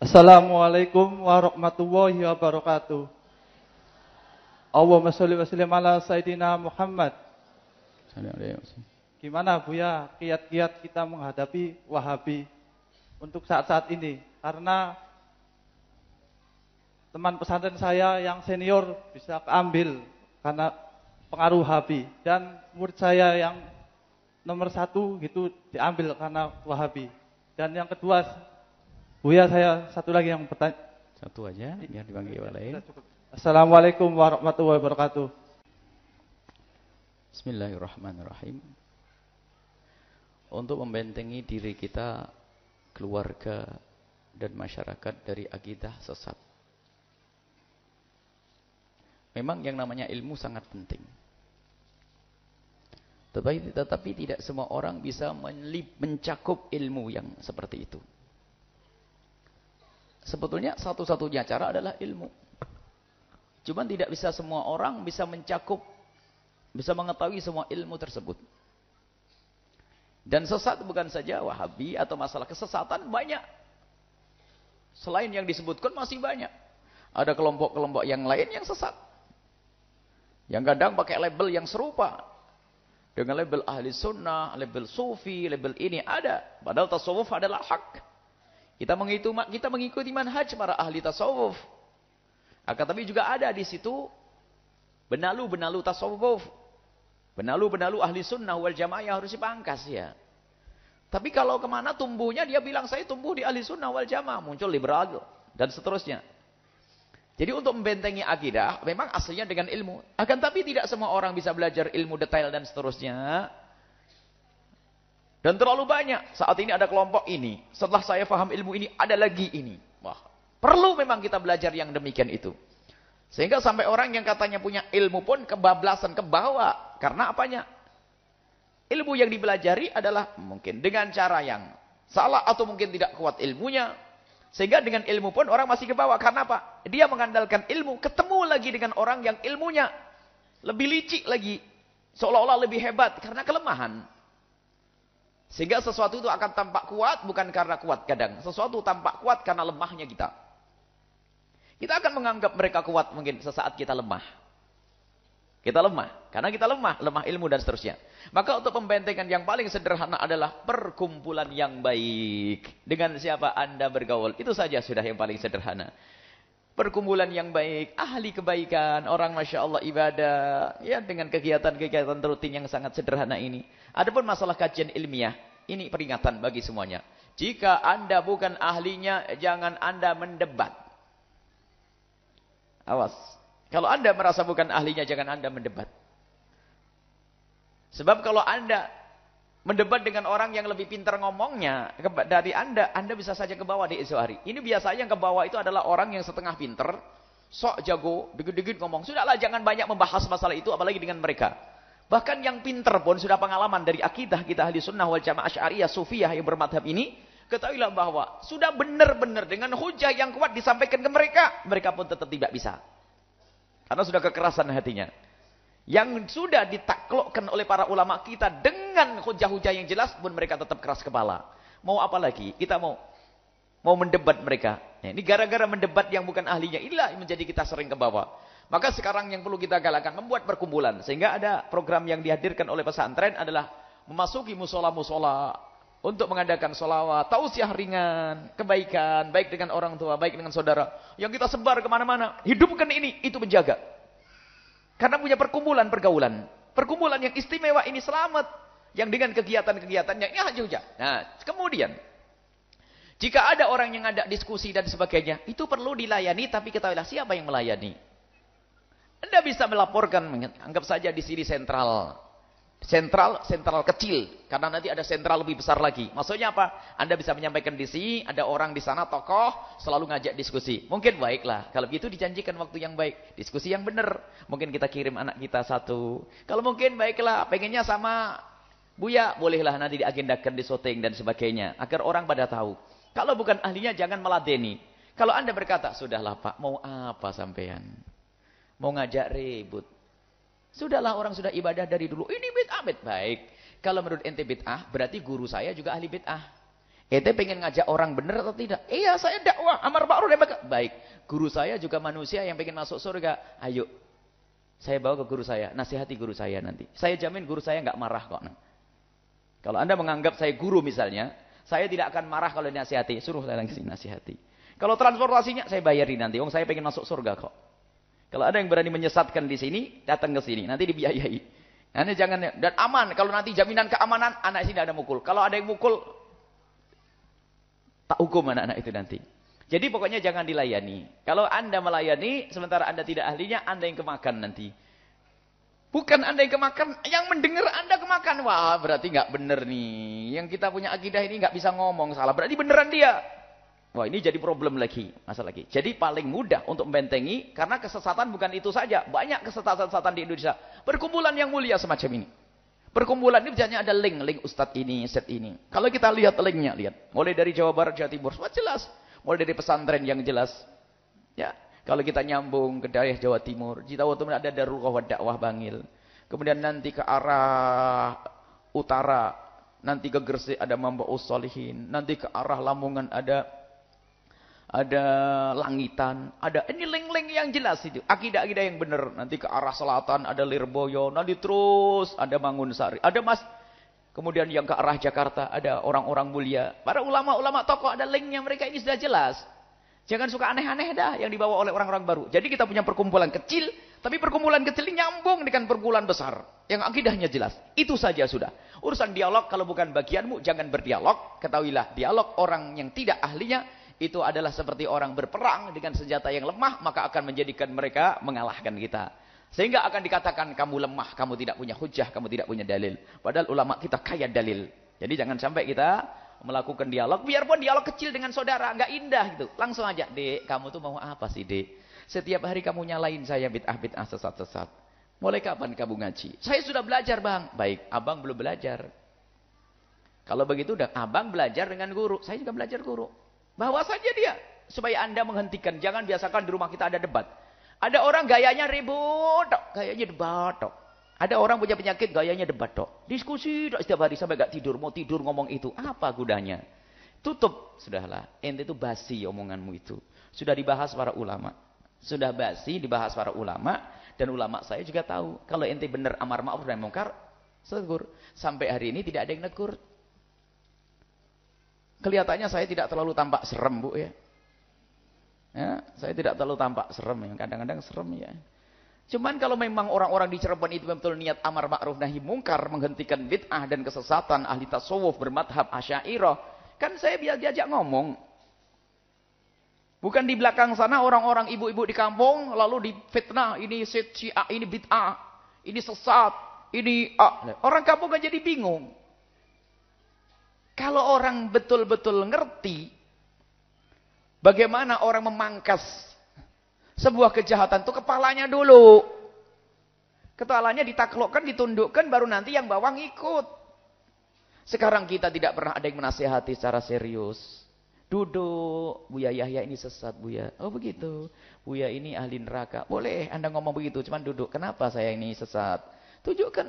Assalamualaikum warahmatullahi wabarakatuh. Allahumma sholli wa sallim ala Sayyidina Muhammad. Gimana Buya kiat-kiat kita menghadapi Wahabi untuk saat-saat ini? Karena teman pesantren saya yang senior bisa keambil karena pengaruh Wahabi dan murid saya yang nomor satu gitu diambil karena Wahabi. Dan yang kedua Buya saya satu lagi yang bertanya. Satu aja, biar dipanggil yang lain. Assalamualaikum warahmatullahi wabarakatuh. Bismillahirrahmanirrahim. Untuk membentengi diri kita, keluarga, dan masyarakat dari akidah sesat. Memang yang namanya ilmu sangat penting. Tetapi, tetapi tidak semua orang bisa mencakup ilmu yang seperti itu. Sebetulnya satu-satunya cara adalah ilmu. Cuman tidak bisa semua orang bisa mencakup, bisa mengetahui semua ilmu tersebut. Dan sesat bukan saja wahabi atau masalah kesesatan banyak. Selain yang disebutkan masih banyak. Ada kelompok-kelompok yang lain yang sesat. Yang kadang pakai label yang serupa. Dengan label ahli sunnah, label sufi, label ini ada. Padahal tasawuf adalah hak. Kita mengikuti kita mengikuti manhaj para ahli tasawuf. Akan tapi juga ada di situ benalu-benalu tasawuf. Benalu-benalu ahli sunnah wal jamaah yang harus dipangkas ya. Tapi kalau ke mana tumbuhnya dia bilang saya tumbuh di ahli sunnah wal jamaah. Muncul liberal dan seterusnya. Jadi untuk membentengi akidah memang aslinya dengan ilmu. Akan tapi tidak semua orang bisa belajar ilmu detail dan seterusnya. Dan terlalu banyak. Saat ini ada kelompok ini. Setelah saya faham ilmu ini, ada lagi ini. Wah, perlu memang kita belajar yang demikian itu. Sehingga sampai orang yang katanya punya ilmu pun kebablasan, kebawa. Karena apanya? Ilmu yang dipelajari adalah mungkin dengan cara yang salah atau mungkin tidak kuat ilmunya. Sehingga dengan ilmu pun orang masih kebawa. Karena apa? Dia mengandalkan ilmu. Ketemu lagi dengan orang yang ilmunya lebih licik lagi. Seolah-olah lebih hebat. Karena kelemahan. Sehingga sesuatu itu akan tampak kuat bukan karena kuat kadang. Sesuatu tampak kuat karena lemahnya kita. Kita akan menganggap mereka kuat mungkin sesaat kita lemah. Kita lemah. Karena kita lemah. Lemah ilmu dan seterusnya. Maka untuk pembentengan yang paling sederhana adalah perkumpulan yang baik. Dengan siapa anda bergaul. Itu saja sudah yang paling sederhana. Perkumpulan yang baik. Ahli kebaikan. Orang Masya Allah ibadah. Ya dengan kegiatan-kegiatan rutin yang sangat sederhana ini. Adapun masalah kajian ilmiah, ini peringatan bagi semuanya. Jika anda bukan ahlinya, jangan anda mendebat. Awas. Kalau anda merasa bukan ahlinya, jangan anda mendebat. Sebab kalau anda mendebat dengan orang yang lebih pintar ngomongnya dari anda, anda bisa saja ke bawah di esok hari. Ini biasanya yang ke bawah itu adalah orang yang setengah pintar, sok jago, dikit-dikit ngomong. Sudahlah jangan banyak membahas masalah itu, apalagi dengan mereka. Bahkan yang pinter pun sudah pengalaman dari akidah kita ahli sunnah wal jamaah syariah sufiyah yang bermadhab ini. Ketahuilah bahwa sudah benar-benar dengan hujah yang kuat disampaikan ke mereka. Mereka pun tetap tidak bisa. Karena sudah kekerasan hatinya. Yang sudah ditaklukkan oleh para ulama kita dengan hujah-hujah yang jelas pun mereka tetap keras kepala. Mau apa lagi? Kita mau mau mendebat mereka. Nah, ini gara-gara mendebat yang bukan ahlinya. Inilah yang menjadi kita sering ke bawah. Maka sekarang yang perlu kita galakkan membuat perkumpulan sehingga ada program yang dihadirkan oleh pesantren adalah memasuki musola-musola untuk mengadakan solawat, tausiah ringan, kebaikan, baik dengan orang tua, baik dengan saudara. Yang kita sebar ke mana-mana, hidupkan ini, itu menjaga. Karena punya perkumpulan, pergaulan. Perkumpulan yang istimewa ini selamat. Yang dengan kegiatan-kegiatannya, ini aja. Nah, kemudian, jika ada orang yang ada diskusi dan sebagainya, itu perlu dilayani, tapi ketahuilah siapa yang melayani. Anda bisa melaporkan, anggap saja di sini sentral. Sentral, sentral kecil. Karena nanti ada sentral lebih besar lagi. Maksudnya apa? Anda bisa menyampaikan di sini, ada orang di sana, tokoh, selalu ngajak diskusi. Mungkin baiklah. Kalau begitu dijanjikan waktu yang baik. Diskusi yang benar. Mungkin kita kirim anak kita satu. Kalau mungkin baiklah, pengennya sama Buya, bolehlah nanti diagendakan di syuting dan sebagainya. Agar orang pada tahu. Kalau bukan ahlinya, jangan meladeni. Kalau Anda berkata, sudahlah Pak, mau apa sampean? Mau ngajak ribut. Sudahlah orang sudah ibadah dari dulu. Ini bid'ah, bid'ah. Baik. Kalau menurut ente bid'ah, berarti guru saya juga ahli bid'ah. Ente pengen ngajak orang benar atau tidak? Iya, saya dakwah amar ma'ruf nahi. Baik, guru saya juga manusia yang pengen masuk surga. Ayo, saya bawa ke guru saya, nasihati guru saya nanti. Saya jamin guru saya nggak marah kok. Kalau Anda menganggap saya guru misalnya, saya tidak akan marah kalau nasihati. Suruh saya lagi nasihati. Kalau transportasinya saya bayari nanti. Wong saya pengen masuk surga kok. Kalau ada yang berani menyesatkan di sini, datang ke sini, nanti dibiayai. Nanti jangan dan aman. Kalau nanti jaminan keamanan, anak sini ada mukul. Kalau ada yang mukul, tak hukum anak-anak itu nanti. Jadi pokoknya jangan dilayani. Kalau anda melayani, sementara anda tidak ahlinya, anda yang kemakan nanti. Bukan anda yang kemakan, yang mendengar anda kemakan. Wah berarti nggak benar nih. Yang kita punya akidah ini nggak bisa ngomong salah. Berarti beneran dia. Wah ini jadi problem lagi, masalah lagi. Jadi paling mudah untuk membentengi, karena kesesatan bukan itu saja. Banyak kesesatan-kesesatan di Indonesia. Perkumpulan yang mulia semacam ini. Perkumpulan ini biasanya ada link, link ustadz ini, set ini. Kalau kita lihat linknya, lihat. Mulai dari Jawa Barat, Jawa Timur, semua jelas. Mulai dari pesantren yang jelas. Ya, kalau kita nyambung ke daerah Jawa Timur, di Jawa Timur ada Darul Qawad Dakwah Bangil. Kemudian nanti ke arah utara, nanti ke Gresik ada Mamba Usolihin. Nanti ke arah Lamongan ada ada langitan, ada ini link-link yang jelas itu. Akidah-akidah yang benar. Nanti ke arah selatan ada Lirboyo, nanti terus ada Mangunsari, ada Mas. Kemudian yang ke arah Jakarta ada orang-orang mulia. Para ulama-ulama tokoh ada linknya mereka ini sudah jelas. Jangan suka aneh-aneh dah yang dibawa oleh orang-orang baru. Jadi kita punya perkumpulan kecil, tapi perkumpulan kecil ini nyambung dengan perkumpulan besar. Yang akidahnya jelas. Itu saja sudah. Urusan dialog kalau bukan bagianmu, jangan berdialog. Ketahuilah, dialog orang yang tidak ahlinya, itu adalah seperti orang berperang dengan senjata yang lemah, maka akan menjadikan mereka mengalahkan kita. Sehingga akan dikatakan kamu lemah, kamu tidak punya hujah, kamu tidak punya dalil. Padahal ulama kita kaya dalil. Jadi jangan sampai kita melakukan dialog, biarpun dialog kecil dengan saudara, nggak indah gitu. Langsung aja, dek, kamu tuh mau apa sih dek? Setiap hari kamu nyalain saya bid'ah-bid'ah sesat-sesat. Mulai kapan kamu ngaji? Saya sudah belajar bang. Baik, abang belum belajar. Kalau begitu udah abang belajar dengan guru. Saya juga belajar guru. Bawa saja dia. Supaya anda menghentikan. Jangan biasakan di rumah kita ada debat. Ada orang gayanya ribut. Gayanya debat. Tok. Ada orang punya penyakit gayanya debat. Tok. Diskusi tok, setiap hari sampai gak tidur. Mau tidur ngomong itu. Apa gunanya? Tutup. Sudahlah. Ente itu basi omonganmu itu. Sudah dibahas para ulama. Sudah basi dibahas para ulama. Dan ulama saya juga tahu. Kalau ente benar amar ma'ruf dan mungkar. Segur. Sampai hari ini tidak ada yang negur. Kelihatannya saya tidak terlalu tampak serem, Bu ya. Ya, saya tidak terlalu tampak serem ya. Kadang-kadang serem ya. Cuman kalau memang orang-orang di Cirebon itu betul niat amar ma'ruf nahi mungkar, menghentikan bid'ah dan kesesatan ahli tasawuf bermadhab asyairah, kan saya biar diajak ngomong. Bukan di belakang sana orang-orang ibu-ibu di kampung lalu difitnah, ini syiah, ini bid'ah, ini sesat, ini ah. Orang kampung kan jadi bingung. Kalau orang betul-betul ngerti bagaimana orang memangkas sebuah kejahatan itu kepalanya dulu. Kepalanya ditaklukkan, ditundukkan baru nanti yang bawah ngikut. Sekarang kita tidak pernah ada yang menasehati secara serius. Duduk, Buya Yahya ini sesat Buya. Oh begitu. Buya ini ahli neraka. Boleh Anda ngomong begitu, cuman duduk. Kenapa saya ini sesat? Tunjukkan.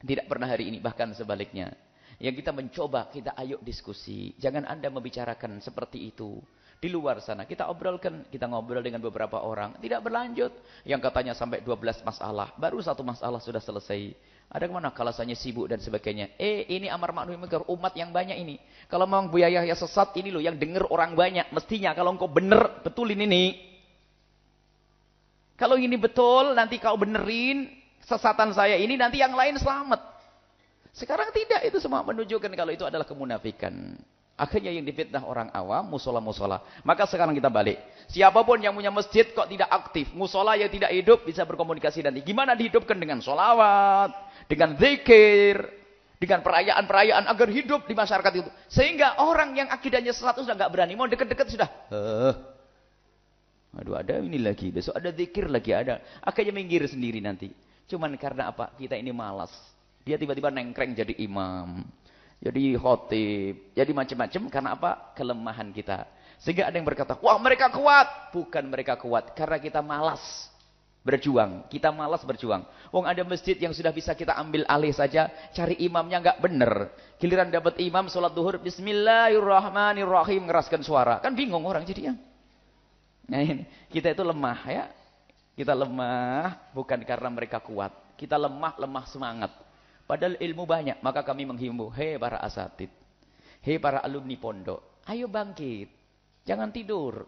Tidak pernah hari ini, bahkan sebaliknya. Yang kita mencoba, kita ayo diskusi. Jangan Anda membicarakan seperti itu. Di luar sana, kita obrolkan, kita ngobrol dengan beberapa orang. Tidak berlanjut. Yang katanya sampai 12 masalah. Baru satu masalah sudah selesai. Ada ke mana kalasannya sibuk dan sebagainya. Eh, ini amar ma'ruf munkar umat yang banyak ini. Kalau memang Buya Yahya sesat, ini loh yang dengar orang banyak. Mestinya kalau engkau benar, betulin ini. Kalau ini betul, nanti kau benerin sesatan saya ini, nanti yang lain selamat. Sekarang tidak, itu semua menunjukkan kalau itu adalah kemunafikan. Akhirnya yang difitnah orang awam, musola-musola. Maka sekarang kita balik. Siapa pun yang punya masjid kok tidak aktif. Musola yang tidak hidup bisa berkomunikasi nanti. Gimana dihidupkan dengan solawat, dengan zikir, dengan perayaan-perayaan agar hidup di masyarakat itu. Sehingga orang yang akidahnya sesat sudah nggak berani. Mau deket-deket sudah. Uh. Aduh ada ini lagi. Besok ada zikir lagi ada. Akhirnya minggir sendiri nanti. Cuman karena apa? Kita ini malas. Dia tiba-tiba nengkreng jadi imam. Jadi khotib. Jadi macam-macam karena apa? Kelemahan kita. Sehingga ada yang berkata, wah mereka kuat. Bukan mereka kuat. Karena kita malas. berjuang. Kita malas berjuang. Wong ada masjid yang sudah bisa kita ambil alih saja, cari imamnya nggak bener. Giliran dapat imam sholat duhur, Bismillahirrahmanirrahim ngeraskan suara, kan bingung orang jadinya. Nah ini kita itu lemah ya. Kita lemah bukan karena mereka kuat. Kita lemah lemah semangat. Padahal ilmu banyak. Maka kami menghimbau, hei para asatid, hei para alumni pondok, ayo bangkit, jangan tidur.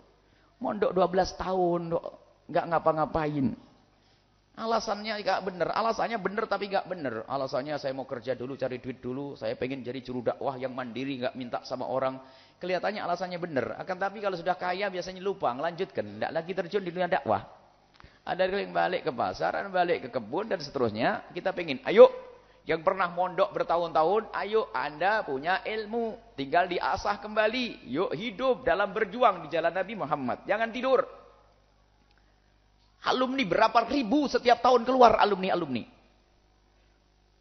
Mondok 12 tahun, nggak ngapa-ngapain. Alasannya nggak benar, alasannya benar tapi nggak benar. Alasannya saya mau kerja dulu, cari duit dulu, saya pengen jadi juru dakwah yang mandiri, nggak minta sama orang. Kelihatannya alasannya benar. Akan tapi kalau sudah kaya biasanya lupa, lanjutkan, nggak lagi terjun di dunia dakwah. Ada yang balik ke pasar, balik ke kebun dan seterusnya. Kita pengen, ayo yang pernah mondok bertahun-tahun, ayo Anda punya ilmu, tinggal diasah kembali. Yuk hidup dalam berjuang di jalan Nabi Muhammad. Jangan tidur. Alumni berapa ribu setiap tahun keluar alumni-alumni.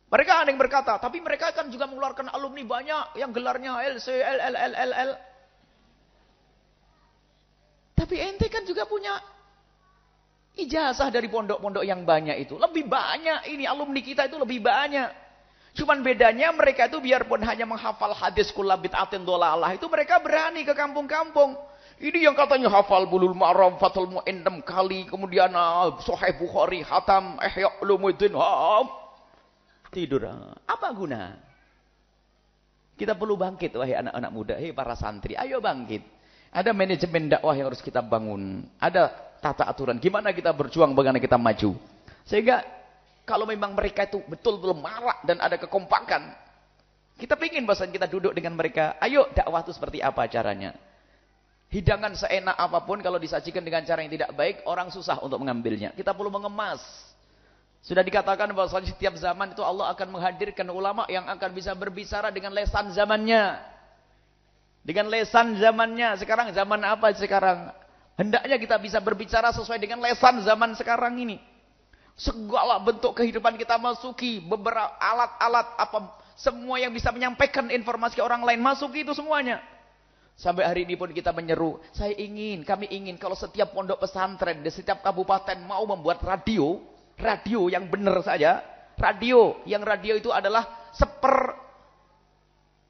Mereka ada yang berkata, tapi mereka kan juga mengeluarkan alumni banyak yang gelarnya LC, L, L, L, L, L. Tapi ente kan juga punya ijazah dari pondok-pondok yang banyak itu. Lebih banyak ini alumni kita itu lebih banyak. Cuman bedanya mereka itu biarpun hanya menghafal hadis kulabit atin dolalah itu mereka berani ke kampung-kampung. Ini yang katanya hafal bulul ma'ram fatul mu'in kali. Kemudian Sahih Bukhari, Hatam, Ihya Ulumuddin. Uh, tidur. Apa guna? Kita perlu bangkit wahai anak-anak muda. Hei para santri, ayo bangkit. Ada manajemen dakwah yang harus kita bangun. Ada tata aturan. Gimana kita berjuang, bagaimana kita maju. Sehingga kalau memang mereka itu betul-betul marah dan ada kekompakan. Kita ingin bahasa kita duduk dengan mereka. Ayo dakwah itu seperti apa caranya. Hidangan seenak apa pun kalau disajikan dengan cara yang tidak baik, orang susah untuk mengambilnya. Kita perlu mengemas. Sudah dikatakan bahwa setiap zaman itu Allah akan menghadirkan ulama yang akan bisa berbicara dengan lesan zamannya. Dengan lesan zamannya. Sekarang zaman apa sekarang? Hendaknya kita bisa berbicara sesuai dengan lesan zaman sekarang ini. Segala bentuk kehidupan kita masuki. Beberapa alat-alat apa semua yang bisa menyampaikan informasi ke orang lain masuki itu semuanya. Sampai hari ini pun kita menyeru, saya ingin, kami ingin kalau setiap pondok pesantren di setiap kabupaten mau membuat radio, radio yang benar saja, radio, yang radio itu adalah seper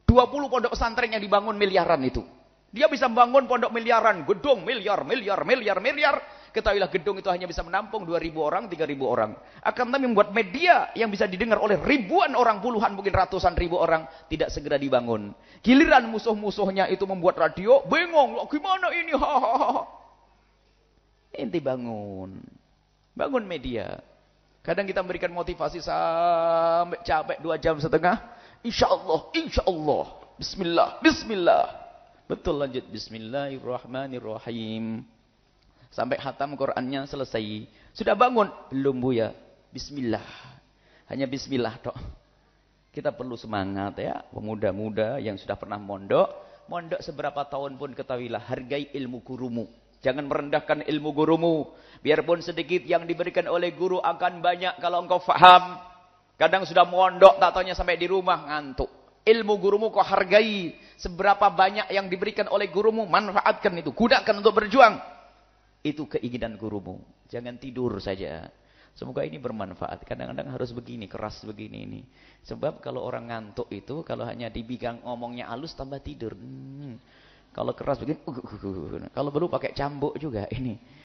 20 pondok pesantren yang dibangun miliaran itu. Dia bisa membangun pondok miliaran, gedung miliar, miliar, miliar, miliar, Ketahuilah gedung itu hanya bisa menampung 2.000 orang, 3.000 orang. Akan tapi membuat media yang bisa didengar oleh ribuan orang, puluhan mungkin ratusan ribu orang tidak segera dibangun. Giliran musuh-musuhnya itu membuat radio, bengong, gimana ini? Hahaha. Inti bangun. Bangun media. Kadang kita memberikan motivasi sampai capek dua jam setengah. Insya Allah, insya Allah. Bismillah, Bismillah. Betul lanjut. Bismillahirrahmanirrahim. Sampai hatam Qur'annya selesai. Sudah bangun? Belum bu ya. Bismillah. Hanya bismillah toh. Kita perlu semangat ya. Pemuda-muda yang sudah pernah mondok. Mondok seberapa tahun pun ketahuilah. Hargai ilmu gurumu. Jangan merendahkan ilmu gurumu. Biarpun sedikit yang diberikan oleh guru akan banyak kalau engkau faham. Kadang sudah mondok tak tanya sampai di rumah ngantuk. Ilmu gurumu kau hargai. Seberapa banyak yang diberikan oleh gurumu. Manfaatkan itu. Gunakan untuk berjuang. Itu keinginan gurumu. Jangan tidur saja. Semoga ini bermanfaat. Kadang-kadang harus begini, keras begini ini. Sebab kalau orang ngantuk itu, kalau hanya dibigang ngomongnya halus, tambah tidur. Hmm. Kalau keras begini, uh, uh, uh, uh. kalau perlu pakai cambuk juga ini.